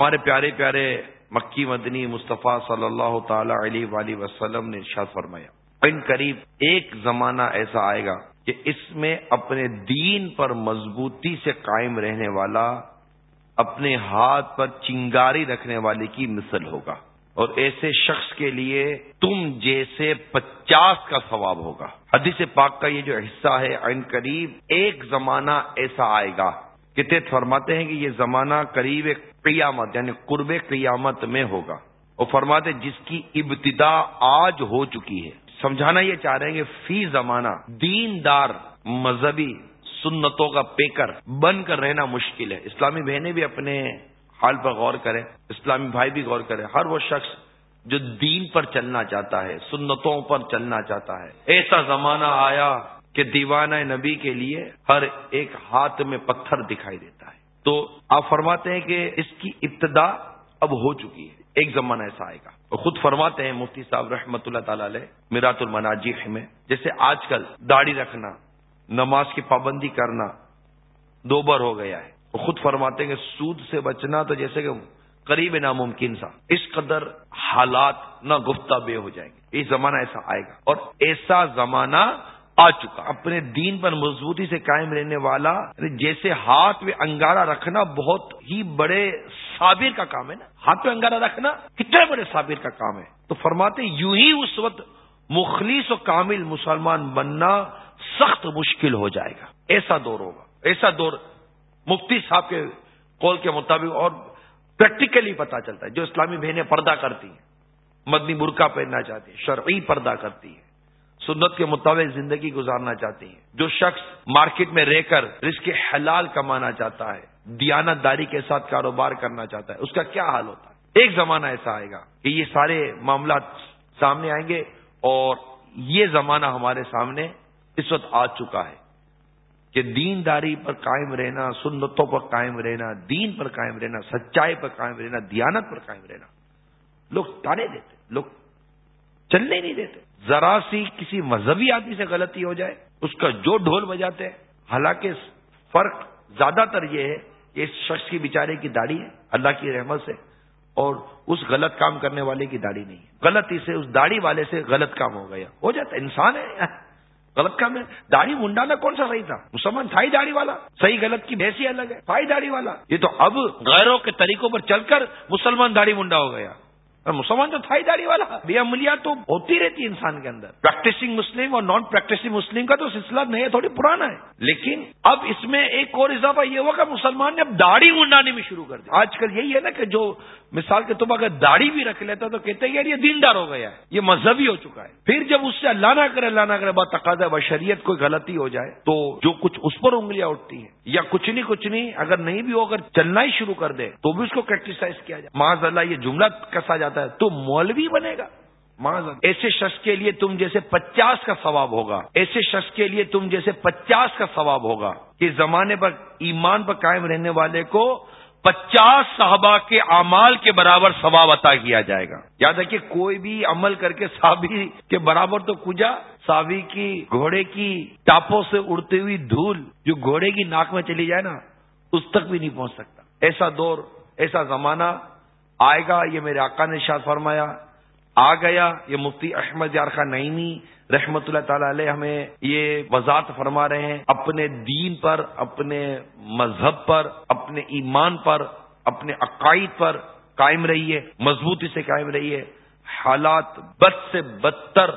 ہمارے پیارے پیارے مکی مدنی مصطفیٰ صلی اللہ تعالی علیہ وآلہ وسلم نے ارشاد فرمایا، ان قریب ایک زمانہ ایسا آئے گا کہ اس میں اپنے دین پر مضبوطی سے قائم رہنے والا، اپنے ہاتھ پر چنگاری رکھنے والے کی مثل ہوگا۔ اور ایسے شخص کے لیے تم جیسے پچاس کا ثواب ہوگا۔ حدیث پاک کا یہ جو حصہ ہے عین قریب ایک زمانہ ایسا آئے گا کتنے فرماتے ہیں کہ یہ زمانہ قریب قیامت یعنی قرب قیامت میں ہوگا۔ اور فرماتے جس کی ابتدا آج ہو چکی ہے۔ سمجھانا یہ چاہ رہے ہیں کہ فی زمانہ دین دار مذہبی سنتوں کا پیکر بن کر رہنا مشکل ہے۔ اسلامی بہنیں بھی اپنے حال پر غور کریں، اسلامی بھائی بھی غور کریں۔ ہر وہ شخص جو دین پر چلنا چاہتا ہے، سنتوں پر چلنا چاہتا ہے۔ ایسا زمانہ آیا کہ دیوانہ نبی کے لیے ہر ایک ہاتھ میں پتھر دکھائی دیتا ہے۔ تو آپ فرماتے ہیں کہ اس کی ابتدا اب ہو چکی ہے، ایک زمانہ ایسا آئے گا۔ خود فرماتے ہیں مفتی صاحب رحمۃ اللہ تعالی علیہ میرات المناجیح میں، جیسے آج کل داڑھی رکھنا، نماز کی پابندی کرنا دو بار ہو گیا ہے۔ وہ خود فرماتے ہیں کہ سود سے بچنا تو جیسے کہ قریب ناممکن سا۔ اس قدر حالات نہ گفتہ بے ہو جائیں گے۔ یہ زمانہ ایسا آئے گا۔ اور ایسا زمانہ آ چکا۔ اپنے دین پر مضبوطی سے قائم رہنے والا، جیسے ہاتھ میں انگارا رکھنا بہت ہی بڑے صابر کا کام ہے نا۔ ہاتھ میں انگارا رکھنا کتنے بڑے صابر کا کام ہے۔ تو فرماتے یوں ہی اس وقت مخلص و کامل مسلمان بننا سخت مشکل ہو جائے گا۔ ایسا دور ہوگا۔ ایسا دور مفتی صاحب کے قول کے مطابق اور پریکٹیکلی پتا چلتا ہے۔ جو اسلامی بہنیں پردہ کرتی ہیں، مدنی برقع پہننا چاہتی ہیں، شرعی پردہ کرتی ہیں۔ سنت کے مطابق زندگی گزارنا چاہتی ہیں۔ جو شخص مارکیٹ میں رہ کر رزق حلال کمانا چاہتا ہے دیانت داری کے ساتھ کاروبار کرنا چاہتا ہے، اس کا کیا حال ہوتا ہے؟ ایک زمانہ ایسا آئے گا کہ یہ سارے معاملات سامنے آئیں گے اور یہ زمانہ ہمارے سامنے اس وقت آ چکا ہے کہ دین داری پر قائم رہنا، سنتوں پر قائم رہنا، دین پر قائم رہنا، سچائی پر قائم رہنا، دیانت پر قائم رہنا، لوگ تانے دیتے، لوگ چلنے نہیں دیتے۔ ذرا سی کسی مذہبی آدمی سے غلطی ہو جائے، اس کا جو ڈھول بجاتے ہیں، حالانکہ فرق زیادہ تر یہ ہے کہ اس شخص کی بیچارے کی داڑھی ہے، اللہ کی رحمت سے، اور اس غلط کام کرنے والے کی داڑھی نہیں ہے۔ غلطی سے اس داڑھی والے سے غلط کام ہو گیا۔ ہو جاتا ہے، انسان ہے۔ غلط کام ہے۔ داڑھی منڈانا کون سا صحیح تھا؟ مسلمان تھا ہی داڑھی والا۔ صحیح غلط کی بحثی الگ ہے۔ تھا ہی داڑھی والا۔ یہ تو اب غیروں کے طریقوں پر چل کر مسلمان داڑھی منڈا ہو گیا۔ مسلمان تو تھا ہی داڑھی والا، بے عملیات تو ہوتی رہتی انسان کے اندر۔ پریکٹسنگ مسلم اور نان پریکٹسنگ مسلم کا تو سلسلہ نہیں ہے تھوڑی پرانا ہے۔ لیکن اب اس میں ایک اور اضافہ یہ ہوا کہ مسلمان نے اب داڑھی منڈانے میں شروع کر دیا آج کل یہی ہے نا کہ جو مثال کے طور پر اگر داڑھی بھی رکھ لیتا تو کہتے ہیں یار یہ دیندار ہو گیا ہے، یہ مذہبی ہو چکا ہے۔ پھر جب اس سے اللہ نہ کرے، اللہ نہ کرے بات تقاضا بشریت کوئی غلطی ہو جائے تو جو کچھ اس پر انگلیاں اٹھتی ہیں، یا کچھ نہیں کچھ نہیں، اگر نہیں بھی ہو، اگر چلنا ہی شروع کر دے تو بھی اس کو کریٹیسائز کیا جائے۔ معاذ اللہ یہ جملہ کسا جاتا ہے تو مولوی بنے گا۔ ایسے شخص کے لیے تم جیسے پچاس کا ثواب ہوگا۔ ایسے شخص کے لیے تم جیسے پچاس کا ثواب ہوگا کہ زمانے پر ایمان پر قائم رہنے والے کو پچاس صحابہ کے اعمال کے برابر ثواب عطا کیا جائے گا۔ یاد ہے کہ کوئی بھی عمل کر کے صحابی کے برابر تو کجا صحابی کی گھوڑے کی ٹاپوں سے اڑتی ہوئی دھول جو گھوڑے کی ناک میں چلی جائے نا اس تک بھی نہیں پہنچ سکتا۔ ایسا دور ایسا زمانہ آئے گا، یہ میرے آقا نے شاد فرمایا۔ آ گیا، یہ مفتی احمد یار خان رحمت اللہ تعالی علیہ ہمیں یہ وضاحت فرما رہے ہیں۔ اپنے دین پر، اپنے مذہب پر، اپنے ایمان پر، اپنے عقائد پر قائم رہیے، مضبوطی سے قائم رہیے۔ حالات بد سے بدتر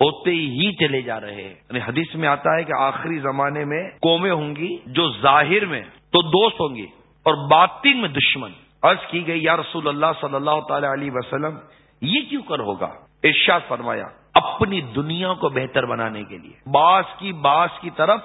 ہوتے ہی چلے جا رہے ہیں۔ یعنی حدیث میں آتا ہے کہ آخری زمانے میں قومیں ہوں گی جو ظاہر میں تو دوست ہوں گی اور باطن میں دشمن۔ عرض کی گئی، یا رسول اللہ صلی اللہ تعالی علیہ وسلم، یہ کیوں کر ہوگا؟ ارشاد فرمایا، اپنی دنیا کو بہتر بنانے کے لیے۔ باس کی باس کی طرف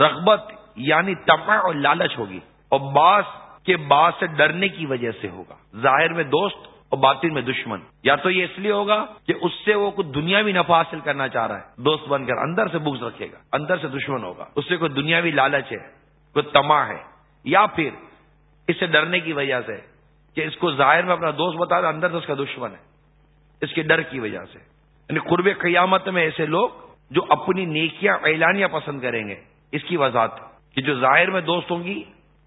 رغبت یعنی تما اور لالچ ہوگی۔ اور باس کے باس سے ڈرنے کی وجہ سے ہوگا۔ ظاہر میں دوست اور باطن میں دشمن۔ یا تو یہ اس لیے ہوگا کہ اس سے وہ کچھ دنیاوی نفع حاصل کرنا چاہ رہا ہے۔ دوست بن کر اندر سے بکس رکھے گا، اندر سے دشمن ہوگا۔ اس سے کوئی دنیاوی لالچ ہے، کوئی تما ہے، یا پھر اس سے ڈرنے کی وجہ سے کہ اس کو ظاہر میں اپنا دوست بتا رہا اندر سے اس کا دشمن ہے۔ اس کے ڈر کی وجہ سے۔ یعنی قرب قیامت میں ایسے لوگ جو اپنی نیکیاں، اعلانیاں پسند کریں گے، اس کی وضاحت کہ جو ظاہر میں دوست ہوں گی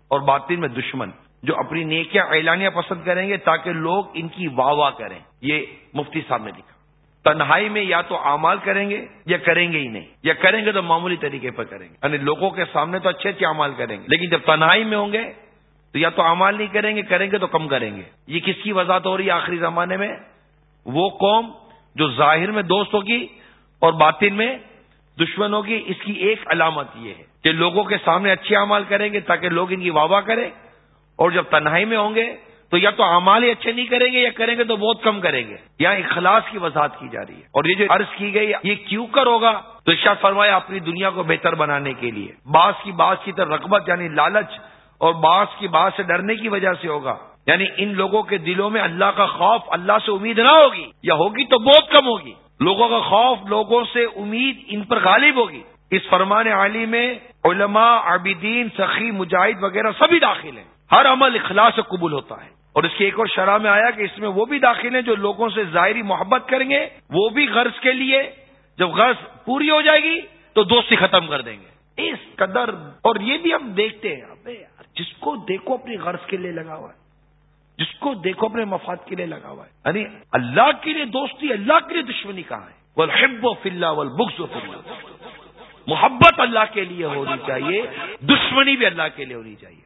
اور باطن میں دشمن، جو اپنی نیکیاں، اعلانیاں پسند کریں گے تاکہ لوگ ان کی واہ واہ کریں۔ یہ مفتی صاحب نے لکھا۔ تنہائی میں یا تو اعمال کریں گے یا کریں گے ہی نہیں۔ یا کریں گے تو معمولی طریقے پر کریں گے۔ یعنی لوگوں کے سامنے تو اچھے اچھے اعمال کریں گے، لیکن جب تنہائی میں ہوں گے تو یا تو اعمال نہیں کریں گے کریں گے تو کم کریں گے۔ یہ کس کی وضاحت ہو رہی ہے آخری زمانے میں؟ وہ قوم جو ظاہر میں دوست ہوگی اور باطن میں دشمن ہوگی، اس کی ایک علامت یہ ہے کہ لوگوں کے سامنے اچھے اعمال کریں گے تاکہ لوگ ان کی واہ واہ کریں۔ اور جب تنہائی میں ہوں گے تو یا تو اعمال ہی اچھے نہیں کریں گے یا کریں گے تو بہت کم کریں گے۔ یہاں اخلاص کی وضاحت کی جا رہی ہے۔ اور یہ جو عرض کی گئی، یہ کیوں کر ہوگا؟ تو شاہ فرمایا اپنی دنیا کو بہتر بنانے کے لیے۔ باس کی باس کی طرف رغبت یعنی لالچ اور باس کی بات سے ڈرنے کی وجہ سے ہوگا۔ یعنی ان لوگوں کے دلوں میں اللہ کا خوف اللہ سے امید نہ ہوگی، یا ہوگی تو بہت کم ہوگی۔ لوگوں کا خوف لوگوں سے امید ان پر غالب ہوگی۔ اس فرمان عالی میں علماء، عابدین، سخی، مجاہد وغیرہ سبھی داخل ہیں۔ ہر عمل اخلاص سے قبول ہوتا ہے۔ اور اس کی ایک اور شرح میں آیا کہ اس میں وہ بھی داخل ہیں جو لوگوں سے ظاہری محبت کریں گے، وہ بھی غرض کے لیے جب غرض پوری ہو جائے گی تو دوستی ختم کر دیں گے۔ اس قدر اور یہ بھی ہم دیکھتے ہیں۔ جس کو دیکھو اپنی غرض کے لیے لگا ہوا ہے۔ جس کو دیکھو اپنے مفاد کے لیے لگا ہوا ہے۔ یعنی اللہ کے لیے دوستی، اللہ کے لیے دشمنی کہاں ہے؟ وہ و فلّہ و بکس محبت اللہ کے لیے ہونی چاہیے، دشمنی بھی اللہ کے لیے ہونی چاہیے۔